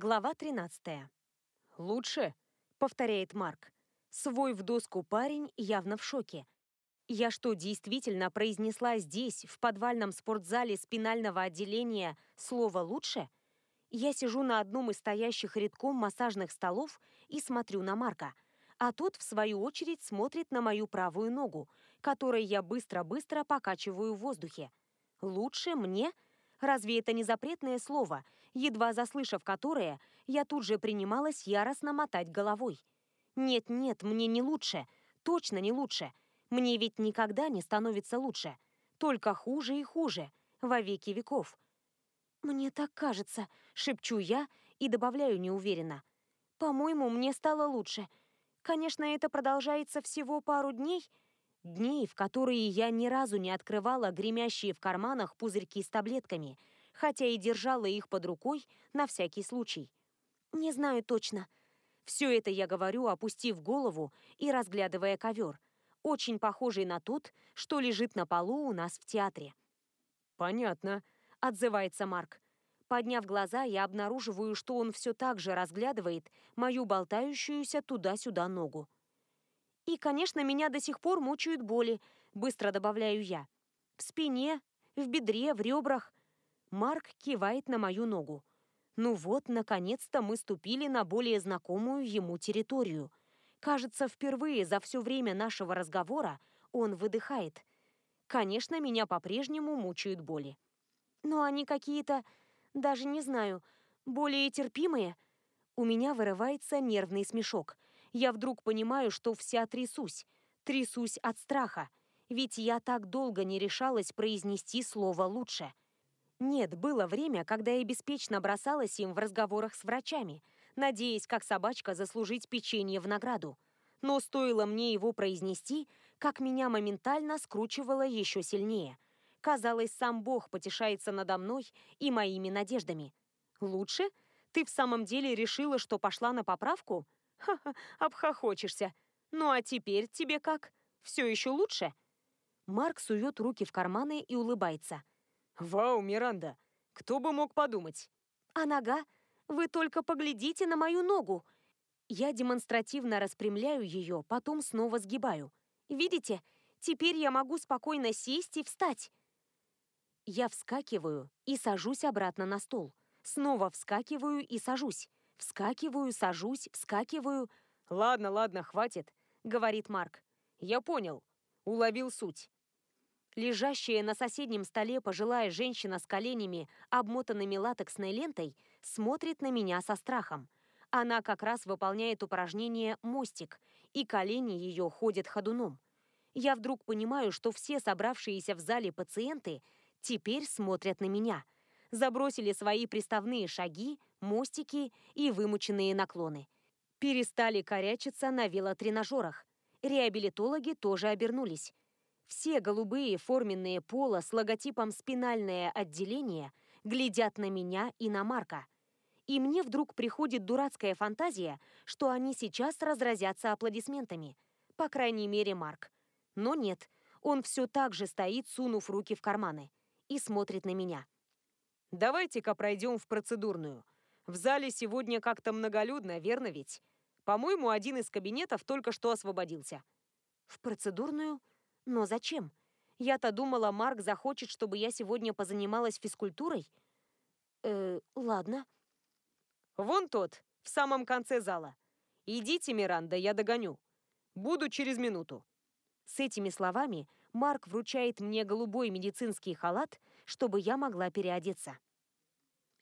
Глава 13. «Лучше?» — повторяет Марк. Свой в доску парень явно в шоке. Я что, действительно произнесла здесь, в подвальном спортзале спинального отделения, слово «лучше»? Я сижу на одном из стоящих редком массажных столов и смотрю на Марка, а тот, в свою очередь, смотрит на мою правую ногу, которой я быстро-быстро покачиваю в воздухе. «Лучше мне?» Разве это не запретное слово, едва заслышав которое, я тут же принималась яростно мотать головой? Нет-нет, мне не лучше, точно не лучше. Мне ведь никогда не становится лучше. Только хуже и хуже, во веки веков. «Мне так кажется», — шепчу я и добавляю неуверенно. «По-моему, мне стало лучше. Конечно, это продолжается всего пару дней, Дней, в которые я ни разу не открывала гремящие в карманах пузырьки с таблетками, хотя и держала их под рукой на всякий случай. Не знаю точно. Все это я говорю, опустив голову и разглядывая ковер, очень похожий на тот, что лежит на полу у нас в театре. «Понятно», — отзывается Марк. Подняв глаза, я обнаруживаю, что он все так же разглядывает мою болтающуюся туда-сюда ногу. И, конечно, меня до сих пор мучают боли, быстро добавляю я. В спине, в бедре, в ребрах. Марк кивает на мою ногу. Ну вот, наконец-то мы ступили на более знакомую ему территорию. Кажется, впервые за все время нашего разговора он выдыхает. Конечно, меня по-прежнему мучают боли. Но они какие-то, даже не знаю, более терпимые. У меня вырывается нервный смешок – я вдруг понимаю, что вся трясусь. Трясусь от страха. Ведь я так долго не решалась произнести слово «лучше». Нет, было время, когда я беспечно бросалась им в разговорах с врачами, надеясь, как собачка, заслужить печенье в награду. Но стоило мне его произнести, как меня моментально скручивало еще сильнее. Казалось, сам Бог потешается надо мной и моими надеждами. «Лучше? Ты в самом деле решила, что пошла на поправку?» Ха-ха, обхохочешься. Ну а теперь тебе как? Все еще лучше?» Марк сует руки в карманы и улыбается. «Вау, Миранда! Кто бы мог подумать?» «А нога? Вы только поглядите на мою ногу!» Я демонстративно распрямляю ее, потом снова сгибаю. «Видите? Теперь я могу спокойно сесть и встать!» Я вскакиваю и сажусь обратно на стол. Снова вскакиваю и сажусь. Вскакиваю, сажусь, вскакиваю. «Ладно, ладно, хватит», — говорит Марк. «Я понял. Уловил суть». Лежащая на соседнем столе пожилая женщина с коленями, обмотанными латексной лентой, смотрит на меня со страхом. Она как раз выполняет упражнение «мостик», и колени ее ходят ходуном. Я вдруг понимаю, что все собравшиеся в зале пациенты теперь смотрят на меня — забросили свои приставные шаги, мостики и вымученные наклоны. Перестали корячиться на велотренажерах. Реабилитологи тоже обернулись. Все голубые форменные пола с логотипом «Спинальное отделение» глядят на меня и на Марка. И мне вдруг приходит дурацкая фантазия, что они сейчас разразятся аплодисментами. По крайней мере, Марк. Но нет, он все так же стоит, сунув руки в карманы, и смотрит на меня. Давайте-ка пройдем в процедурную. В зале сегодня как-то многолюдно, верно ведь? По-моему, один из кабинетов только что освободился. В процедурную? Но зачем? Я-то думала, Марк захочет, чтобы я сегодня позанималась физкультурой. Э, ладно. Вон тот, в самом конце зала. Идите, Миранда, я догоню. Буду через минуту. С этими словами Марк вручает мне голубой медицинский халат, чтобы я могла переодеться.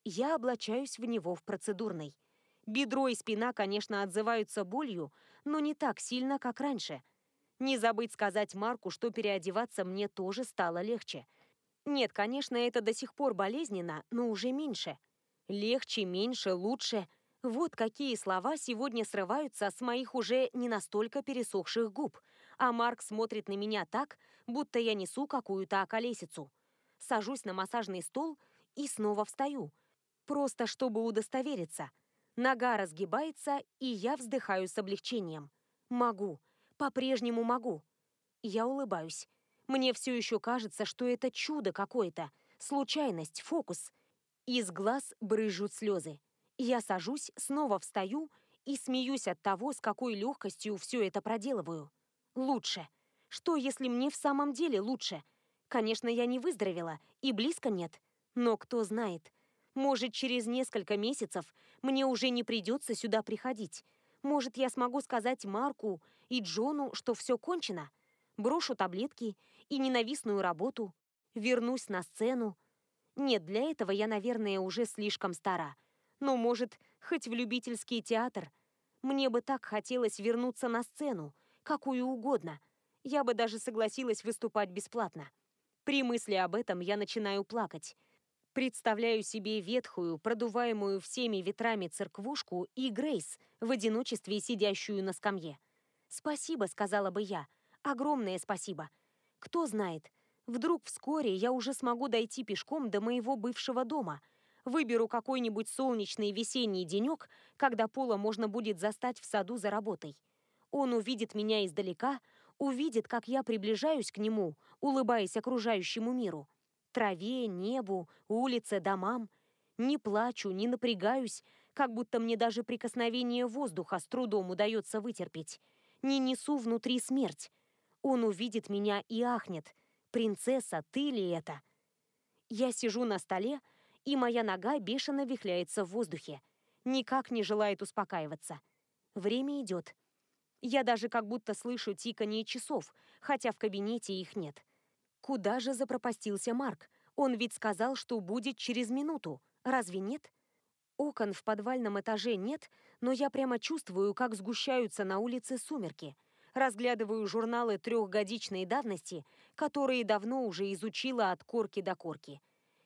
Я облачаюсь в него в процедурной. Бедро и спина, конечно, отзываются болью, но не так сильно, как раньше. Не забыть сказать Марку, что переодеваться мне тоже стало легче. Нет, конечно, это до сих пор болезненно, но уже меньше. Легче, меньше, лучше. Вот какие слова сегодня срываются с моих уже не настолько пересохших губ. А Марк смотрит на меня так, будто я несу какую-то околесицу сажусь на массажный стол и снова встаю. Просто чтобы удостовериться. Нога разгибается, и я вздыхаю с облегчением. Могу. По-прежнему могу. Я улыбаюсь. Мне все еще кажется, что это чудо какое-то. Случайность, фокус. Из глаз брызжут слезы. Я сажусь, снова встаю и смеюсь от того, с какой легкостью все это проделываю. Лучше. Что, если мне в самом деле лучше? Конечно, я не выздоровела, и близко нет. Но кто знает. Может, через несколько месяцев мне уже не придется сюда приходить. Может, я смогу сказать Марку и Джону, что все кончено. Брошу таблетки и ненавистную работу. Вернусь на сцену. Нет, для этого я, наверное, уже слишком стара. Но, может, хоть в любительский театр. Мне бы так хотелось вернуться на сцену, какую угодно. Я бы даже согласилась выступать бесплатно. При мысли об этом я начинаю плакать. Представляю себе ветхую, продуваемую всеми ветрами церквушку и Грейс, в одиночестве сидящую на скамье. «Спасибо», — сказала бы я. «Огромное спасибо. Кто знает, вдруг вскоре я уже смогу дойти пешком до моего бывшего дома. Выберу какой-нибудь солнечный весенний денек, когда Пола можно будет застать в саду за работой. Он увидит меня издалека, увидит, как я приближаюсь к нему, улыбаясь окружающему миру траве, небу, улице, домам. Не плачу, не напрягаюсь, как будто мне даже прикосновение воздуха с трудом удается вытерпеть. Не несу внутри смерть. Он увидит меня и ахнет. «Принцесса, ты ли это?» Я сижу на столе, и моя нога бешено вихляется в воздухе. Никак не желает успокаиваться. Время идет. Я даже как будто слышу тиканье часов, хотя в кабинете их нет. Куда же запропастился Марк? Он ведь сказал, что будет через минуту. Разве нет? Окон в подвальном этаже нет, но я прямо чувствую, как сгущаются на улице сумерки. Разглядываю журналы трехгодичной давности, которые давно уже изучила от корки до корки.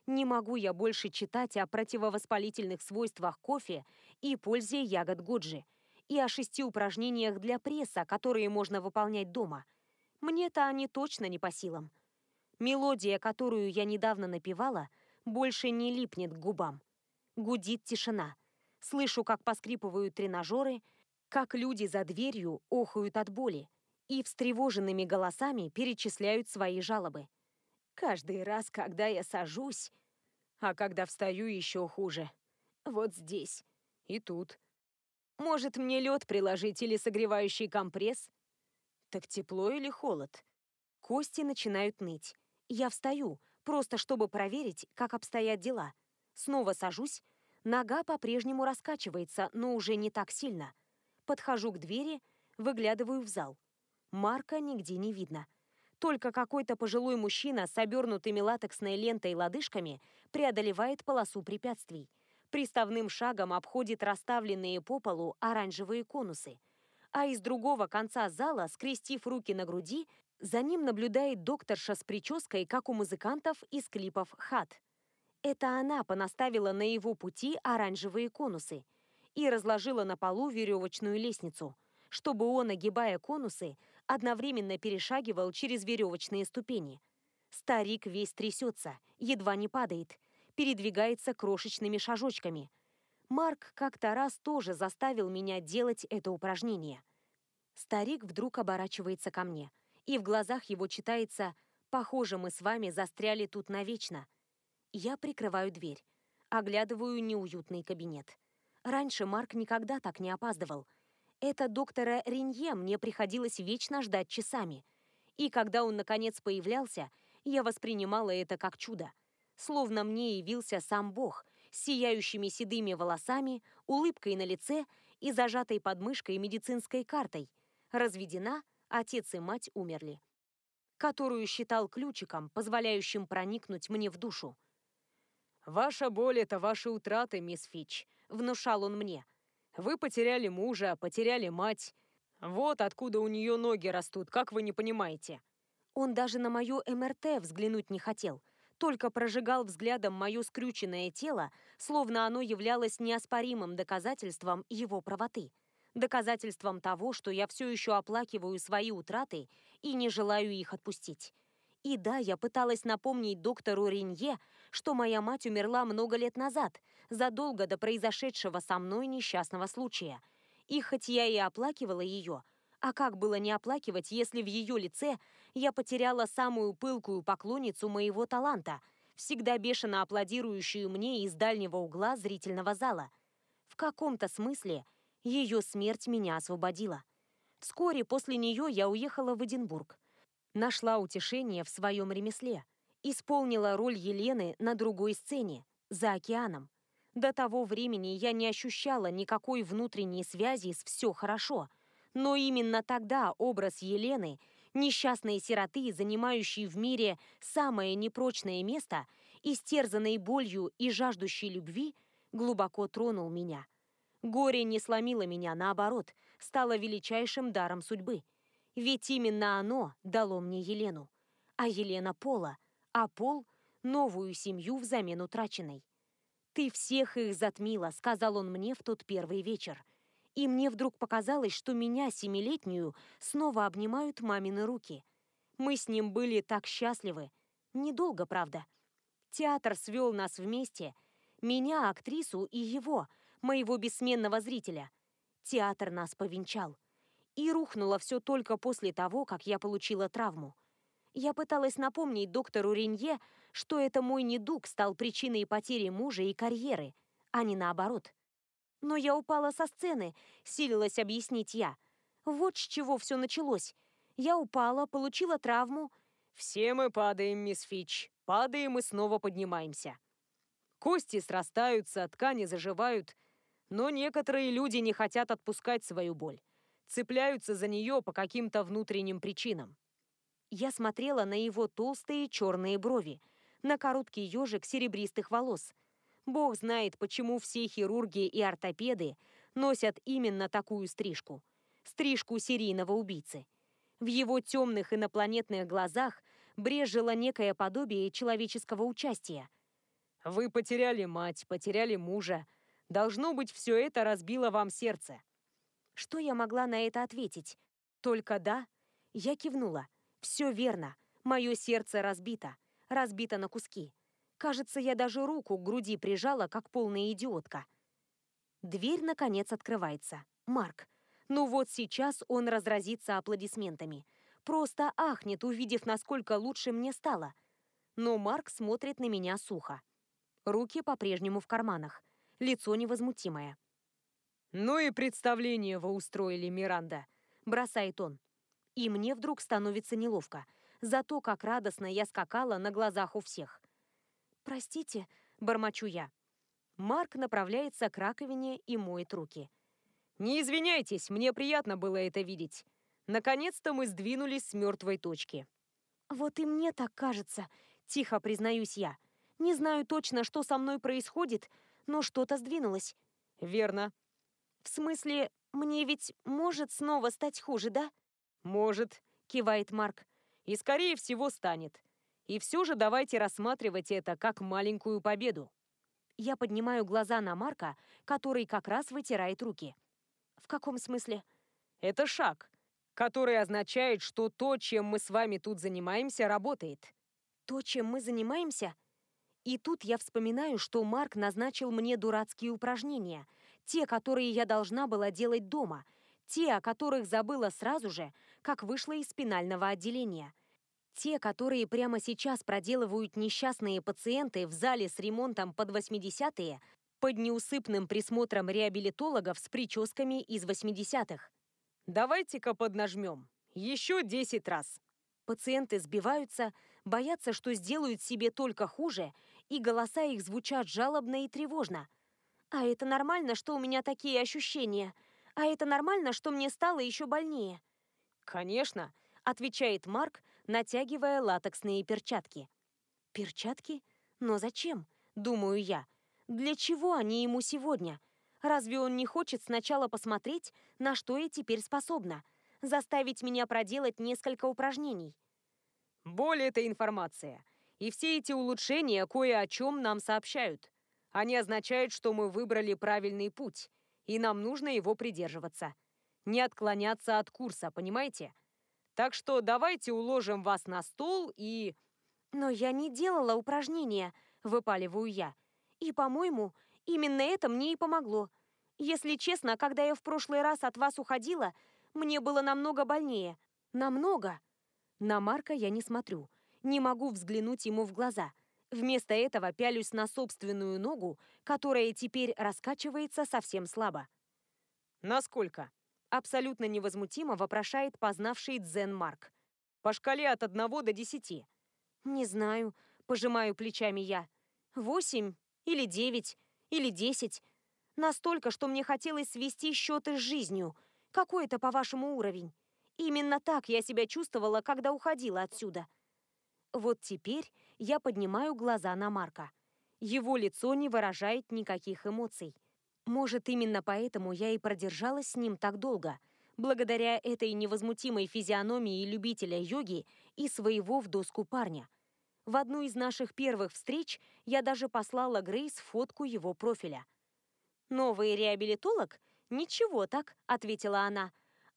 Не могу я больше читать о противовоспалительных свойствах кофе и пользе ягод годжи, и о шести упражнениях для пресса, которые можно выполнять дома. Мне-то они точно не по силам. Мелодия, которую я недавно напевала, больше не липнет к губам. Гудит тишина. Слышу, как поскрипывают тренажеры, как люди за дверью охают от боли и встревоженными голосами перечисляют свои жалобы. Каждый раз, когда я сажусь, а когда встаю, еще хуже. Вот здесь и тут. Может, мне лед приложить или согревающий компресс? Так тепло или холод? Кости начинают ныть. Я встаю, просто чтобы проверить, как обстоят дела. Снова сажусь. Нога по-прежнему раскачивается, но уже не так сильно. Подхожу к двери, выглядываю в зал. Марка нигде не видно. Только какой-то пожилой мужчина с обернутыми латексной лентой лодыжками преодолевает полосу препятствий. Приставным шагом обходит расставленные по полу оранжевые конусы. А из другого конца зала, скрестив руки на груди, за ним наблюдает докторша с прической, как у музыкантов из клипов «Хат». Это она понаставила на его пути оранжевые конусы и разложила на полу веревочную лестницу, чтобы он, огибая конусы, одновременно перешагивал через веревочные ступени. Старик весь трясется, едва не падает, передвигается крошечными шажочками. Марк как-то раз тоже заставил меня делать это упражнение. Старик вдруг оборачивается ко мне – и в глазах его читается «Похоже, мы с вами застряли тут навечно». Я прикрываю дверь, оглядываю неуютный кабинет. Раньше Марк никогда так не опаздывал. Это доктора Ренье мне приходилось вечно ждать часами. И когда он наконец появлялся, я воспринимала это как чудо. Словно мне явился сам Бог, с сияющими седыми волосами, улыбкой на лице и зажатой подмышкой медицинской картой. Разведена, отец и мать умерли, которую считал ключиком, позволяющим проникнуть мне в душу. «Ваша боль — это ваши утраты, мисс Фич», — внушал он мне. «Вы потеряли мужа, потеряли мать. Вот откуда у нее ноги растут, как вы не понимаете». Он даже на мое МРТ взглянуть не хотел, только прожигал взглядом мое скрюченное тело, словно оно являлось неоспоримым доказательством его правоты доказательством того, что я все еще оплакиваю свои утраты и не желаю их отпустить. И да, я пыталась напомнить доктору Ренье, что моя мать умерла много лет назад, задолго до произошедшего со мной несчастного случая. И хоть я и оплакивала ее, а как было не оплакивать, если в ее лице я потеряла самую пылкую поклонницу моего таланта, всегда бешено аплодирующую мне из дальнего угла зрительного зала – В каком-то смысле ее смерть меня освободила. Вскоре после нее я уехала в Эдинбург. Нашла утешение в своем ремесле. Исполнила роль Елены на другой сцене, за океаном. До того времени я не ощущала никакой внутренней связи с «все хорошо», но именно тогда образ Елены, несчастной сироты, занимающей в мире самое непрочное место, истерзанной болью и жаждущей любви, глубоко тронул меня. Горе не сломило меня, наоборот, стало величайшим даром судьбы. Ведь именно оно дало мне Елену. А Елена — Пола, а Пол — новую семью взамен утраченной. «Ты всех их затмила», — сказал он мне в тот первый вечер. И мне вдруг показалось, что меня, семилетнюю, снова обнимают мамины руки. Мы с ним были так счастливы. Недолго, правда. Театр свел нас вместе. Меня, актрису, и его, моего бессменного зрителя. Театр нас повенчал. И рухнуло все только после того, как я получила травму. Я пыталась напомнить доктору Ренье, что это мой недуг стал причиной потери мужа и карьеры, а не наоборот. Но я упала со сцены, силилась объяснить я. Вот с чего все началось. Я упала, получила травму. «Все мы падаем, мисс Фич. Падаем и снова поднимаемся. Кости срастаются, ткани заживают, но некоторые люди не хотят отпускать свою боль. Цепляются за нее по каким-то внутренним причинам. Я смотрела на его толстые черные брови, на короткий ежик серебристых волос. Бог знает, почему все хирурги и ортопеды носят именно такую стрижку. Стрижку серийного убийцы. В его темных инопланетных глазах брежило некое подобие человеческого участия. «Вы потеряли мать, потеряли мужа. Должно быть, все это разбило вам сердце». Что я могла на это ответить? Только «да». Я кивнула. «Все верно. Мое сердце разбито разбита на куски. Кажется, я даже руку к груди прижала, как полная идиотка. Дверь, наконец, открывается. Марк. Ну вот сейчас он разразится аплодисментами. Просто ахнет, увидев, насколько лучше мне стало. Но Марк смотрит на меня сухо. Руки по-прежнему в карманах. Лицо невозмутимое. «Ну и представление вы устроили, Миранда», — бросает он. И мне вдруг становится неловко — за то, как радостно я скакала на глазах у всех. «Простите», — бормочу я. Марк направляется к раковине и моет руки. «Не извиняйтесь, мне приятно было это видеть. Наконец-то мы сдвинулись с мертвой точки». «Вот и мне так кажется», — тихо признаюсь я. «Не знаю точно, что со мной происходит, но что-то сдвинулось». «Верно». «В смысле, мне ведь может снова стать хуже, да?» «Может», — кивает Марк и, скорее всего, станет. И все же давайте рассматривать это как маленькую победу. Я поднимаю глаза на Марка, который как раз вытирает руки. В каком смысле? Это шаг, который означает, что то, чем мы с вами тут занимаемся, работает. То, чем мы занимаемся? И тут я вспоминаю, что Марк назначил мне дурацкие упражнения, те, которые я должна была делать дома, те, о которых забыла сразу же, как вышла из спинального отделения. Те, которые прямо сейчас проделывают несчастные пациенты в зале с ремонтом под 80-е, под неусыпным присмотром реабилитологов с прическами из 80-х. Давайте-ка поднажмем. Еще 10 раз. Пациенты сбиваются, боятся, что сделают себе только хуже, и голоса их звучат жалобно и тревожно. А это нормально, что у меня такие ощущения? А это нормально, что мне стало еще больнее? Конечно, отвечает Марк, натягивая латексные перчатки. Перчатки? Но зачем? Думаю я. Для чего они ему сегодня? Разве он не хочет сначала посмотреть, на что я теперь способна? Заставить меня проделать несколько упражнений? Боль — это информация. И все эти улучшения кое о чем нам сообщают. Они означают, что мы выбрали правильный путь, и нам нужно его придерживаться. Не отклоняться от курса, понимаете? Так что давайте уложим вас на стол и...» «Но я не делала упражнения», — выпаливаю я. «И, по-моему, именно это мне и помогло. Если честно, когда я в прошлый раз от вас уходила, мне было намного больнее. Намного!» На Марка я не смотрю. Не могу взглянуть ему в глаза. Вместо этого пялюсь на собственную ногу, которая теперь раскачивается совсем слабо. «Насколько?» — абсолютно невозмутимо вопрошает познавший дзен Марк. «По шкале от одного до десяти». «Не знаю», — пожимаю плечами я. «Восемь или девять или десять. Настолько, что мне хотелось свести счеты с жизнью. Какой это, по-вашему, уровень? Именно так я себя чувствовала, когда уходила отсюда. Вот теперь я поднимаю глаза на Марка. Его лицо не выражает никаких эмоций. Может, именно поэтому я и продержалась с ним так долго, благодаря этой невозмутимой физиономии любителя йоги и своего в доску парня. В одну из наших первых встреч я даже послала Грейс фотку его профиля. «Новый реабилитолог? Ничего так», — ответила она.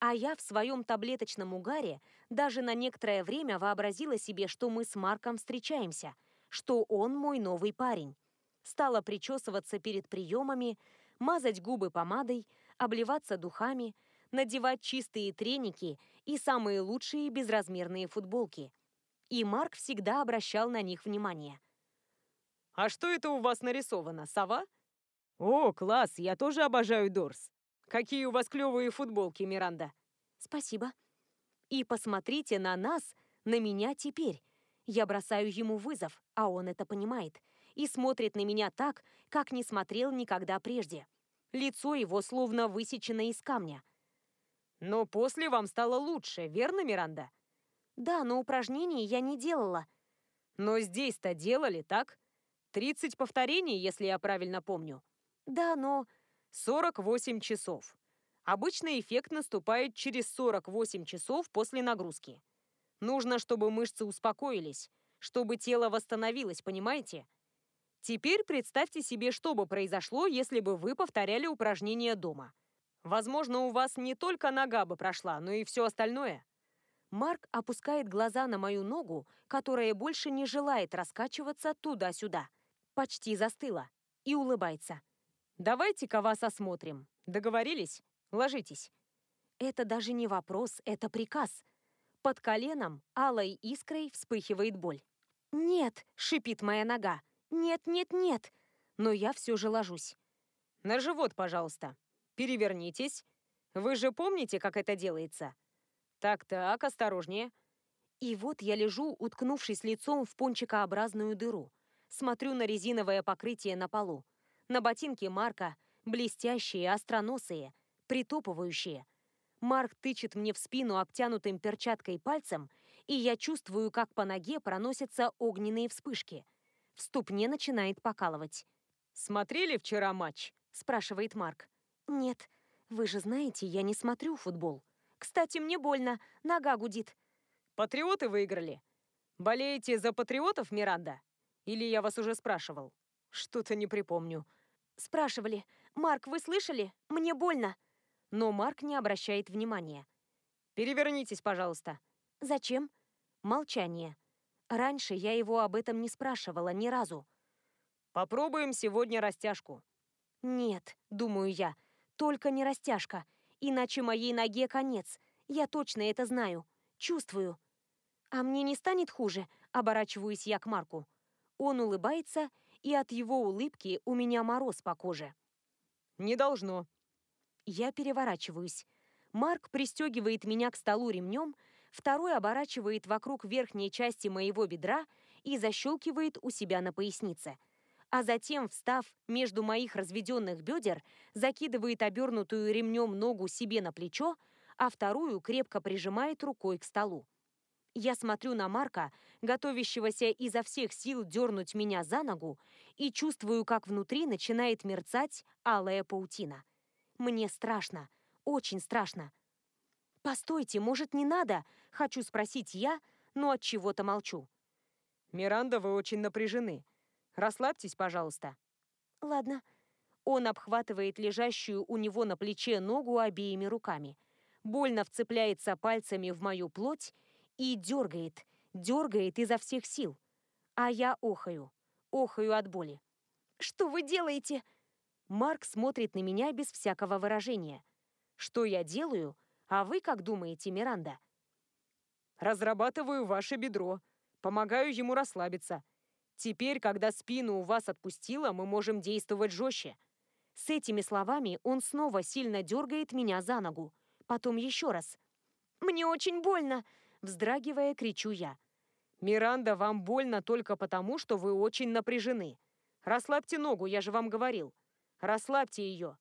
А я в своем таблеточном угаре даже на некоторое время вообразила себе, что мы с Марком встречаемся, что он мой новый парень. Стала причесываться перед приемами, мазать губы помадой, обливаться духами, надевать чистые треники и самые лучшие безразмерные футболки. И Марк всегда обращал на них внимание. «А что это у вас нарисовано, сова?» «О, класс, я тоже обожаю Дорс. Какие у вас клевые футболки, Миранда. Спасибо. И посмотрите на нас, на меня теперь. Я бросаю ему вызов, а он это понимает. И смотрит на меня так, как не смотрел никогда прежде. Лицо его словно высечено из камня. Но после вам стало лучше, верно, Миранда? Да, но упражнений я не делала. Но здесь-то делали, так? 30 повторений, если я правильно помню. Да, но... 48 часов. Обычно эффект наступает через 48 часов после нагрузки. Нужно, чтобы мышцы успокоились, чтобы тело восстановилось, понимаете? Теперь представьте себе, что бы произошло, если бы вы повторяли упражнения дома. Возможно, у вас не только нога бы прошла, но и все остальное. Марк опускает глаза на мою ногу, которая больше не желает раскачиваться туда-сюда. Почти застыла. И улыбается. Давайте-ка вас осмотрим. Договорились? Ложитесь. Это даже не вопрос, это приказ. Под коленом алой искрой вспыхивает боль. «Нет!» — шипит моя нога. «Нет, нет, нет!» Но я все же ложусь. «На живот, пожалуйста. Перевернитесь. Вы же помните, как это делается?» «Так-так, осторожнее». И вот я лежу, уткнувшись лицом в пончикообразную дыру. Смотрю на резиновое покрытие на полу на ботинки Марка, блестящие, остроносые, притопывающие. Марк тычет мне в спину обтянутым перчаткой пальцем, и я чувствую, как по ноге проносятся огненные вспышки. В ступне начинает покалывать. «Смотрели вчера матч?» – спрашивает Марк. «Нет. Вы же знаете, я не смотрю футбол. Кстати, мне больно, нога гудит». «Патриоты выиграли. Болеете за патриотов, Миранда? Или я вас уже спрашивал?» Что-то не припомню. Спрашивали. «Марк, вы слышали? Мне больно». Но Марк не обращает внимания. «Перевернитесь, пожалуйста». «Зачем?» Молчание. Раньше я его об этом не спрашивала ни разу. «Попробуем сегодня растяжку». «Нет», — думаю я, — «только не растяжка. Иначе моей ноге конец. Я точно это знаю. Чувствую». «А мне не станет хуже?» — оборачиваюсь я к Марку. Он улыбается и от его улыбки у меня мороз по коже. «Не должно». Я переворачиваюсь. Марк пристегивает меня к столу ремнем, второй оборачивает вокруг верхней части моего бедра и защелкивает у себя на пояснице. А затем, встав между моих разведенных бедер, закидывает обернутую ремнем ногу себе на плечо, а вторую крепко прижимает рукой к столу. Я смотрю на Марка, готовящегося изо всех сил дернуть меня за ногу, и чувствую, как внутри начинает мерцать алая паутина. Мне страшно, очень страшно. «Постойте, может, не надо?» — хочу спросить я, но от чего-то молчу. «Миранда, вы очень напряжены. Расслабьтесь, пожалуйста». «Ладно». Он обхватывает лежащую у него на плече ногу обеими руками, больно вцепляется пальцами в мою плоть и дергает, дергает изо всех сил. А я охаю, охаю от боли. «Что вы делаете?» Марк смотрит на меня без всякого выражения. «Что я делаю? А вы как думаете, Миранда?» «Разрабатываю ваше бедро. Помогаю ему расслабиться. Теперь, когда спину у вас отпустила, мы можем действовать жестче. С этими словами он снова сильно дергает меня за ногу. Потом еще раз. «Мне очень больно!» Вздрагивая, кричу я. «Миранда, вам больно только потому, что вы очень напряжены. Расслабьте ногу, я же вам говорил. Расслабьте ее».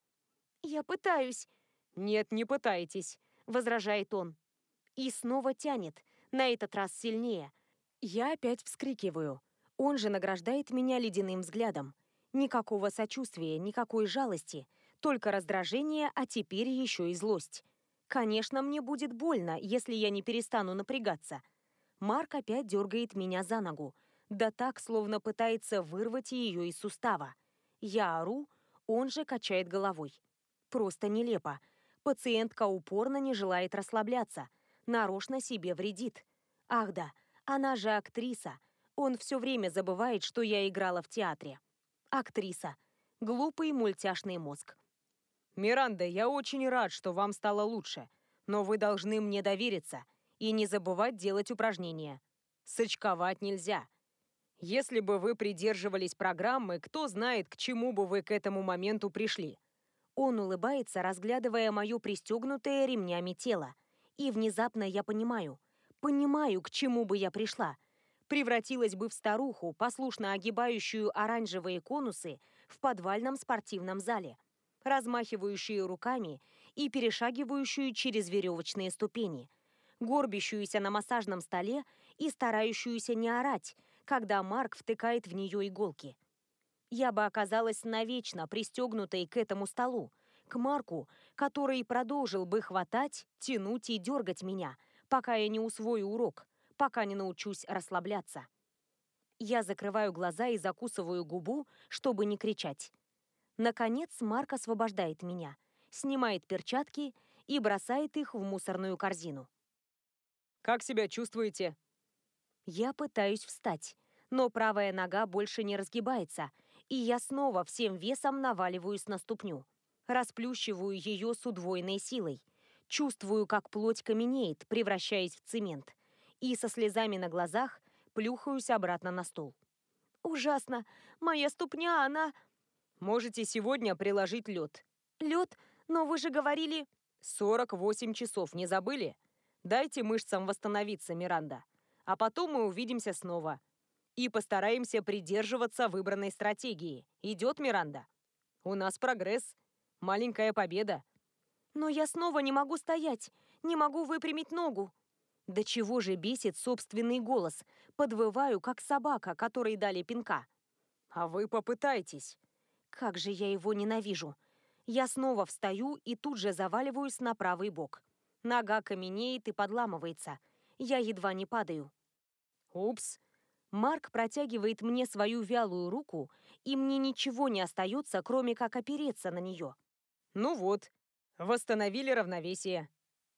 «Я пытаюсь». «Нет, не пытайтесь», — возражает он. И снова тянет, на этот раз сильнее. Я опять вскрикиваю. Он же награждает меня ледяным взглядом. Никакого сочувствия, никакой жалости, только раздражение, а теперь еще и злость. Конечно, мне будет больно, если я не перестану напрягаться. Марк опять дергает меня за ногу. Да так, словно пытается вырвать ее из сустава. Я ору, он же качает головой. Просто нелепо. Пациентка упорно не желает расслабляться. Нарочно себе вредит. Ах да, она же актриса. Он все время забывает, что я играла в театре. Актриса. Глупый мультяшный мозг. «Миранда, я очень рад, что вам стало лучше, но вы должны мне довериться и не забывать делать упражнения. Сочковать нельзя. Если бы вы придерживались программы, кто знает, к чему бы вы к этому моменту пришли». Он улыбается, разглядывая мое пристегнутое ремнями тело. И внезапно я понимаю, понимаю, к чему бы я пришла – превратилась бы в старуху, послушно огибающую оранжевые конусы в подвальном спортивном зале, размахивающую руками и перешагивающую через веревочные ступени, горбящуюся на массажном столе и старающуюся не орать, когда Марк втыкает в нее иголки. Я бы оказалась навечно пристегнутой к этому столу, к Марку, который продолжил бы хватать, тянуть и дергать меня, пока я не усвою урок, пока не научусь расслабляться. Я закрываю глаза и закусываю губу, чтобы не кричать. Наконец Марк освобождает меня, снимает перчатки и бросает их в мусорную корзину. «Как себя чувствуете?» Я пытаюсь встать, но правая нога больше не разгибается, и я снова всем весом наваливаюсь на ступню. Расплющиваю ее с удвоенной силой. Чувствую, как плоть каменеет, превращаясь в цемент и со слезами на глазах плюхаюсь обратно на стул. «Ужасно! Моя ступня, она...» «Можете сегодня приложить лед». «Лед? Но вы же говорили...» «48 часов, не забыли? Дайте мышцам восстановиться, Миранда. А потом мы увидимся снова. И постараемся придерживаться выбранной стратегии. Идет, Миранда? У нас прогресс. Маленькая победа». «Но я снова не могу стоять, не могу выпрямить ногу». До чего же бесит собственный голос. Подвываю, как собака, которой дали пинка. А вы попытайтесь. Как же я его ненавижу. Я снова встаю и тут же заваливаюсь на правый бок. Нога каменеет и подламывается. Я едва не падаю. Упс. Марк протягивает мне свою вялую руку, и мне ничего не остается, кроме как опереться на нее. Ну вот, восстановили равновесие.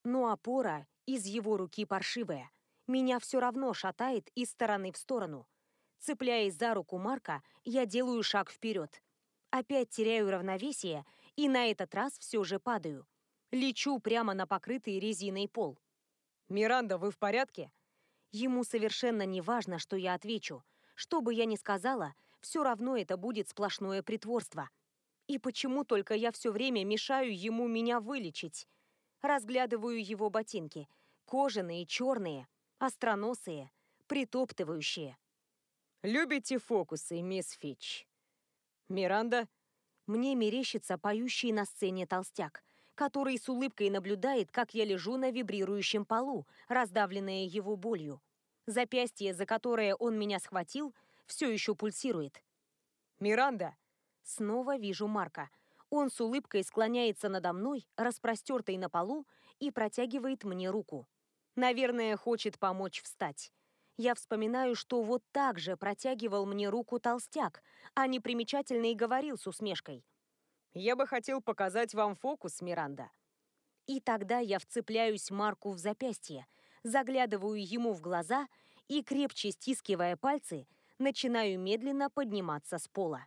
Но опора из его руки паршивая. Меня все равно шатает из стороны в сторону. Цепляясь за руку Марка, я делаю шаг вперед. Опять теряю равновесие и на этот раз все же падаю. Лечу прямо на покрытый резиной пол. «Миранда, вы в порядке?» Ему совершенно не важно, что я отвечу. Что бы я ни сказала, все равно это будет сплошное притворство. И почему только я все время мешаю ему меня вылечить? Разглядываю его ботинки. Кожаные, черные, остроносые, притоптывающие. «Любите фокусы, мисс Фич?» «Миранда?» Мне мерещится поющий на сцене толстяк, который с улыбкой наблюдает, как я лежу на вибрирующем полу, раздавленная его болью. Запястье, за которое он меня схватил, все еще пульсирует. «Миранда!» Снова вижу Марка — он с улыбкой склоняется надо мной, распростертой на полу, и протягивает мне руку. Наверное, хочет помочь встать. Я вспоминаю, что вот так же протягивал мне руку толстяк, а непримечательно и говорил с усмешкой. «Я бы хотел показать вам фокус, Миранда». И тогда я вцепляюсь Марку в запястье, заглядываю ему в глаза и, крепче стискивая пальцы, начинаю медленно подниматься с пола.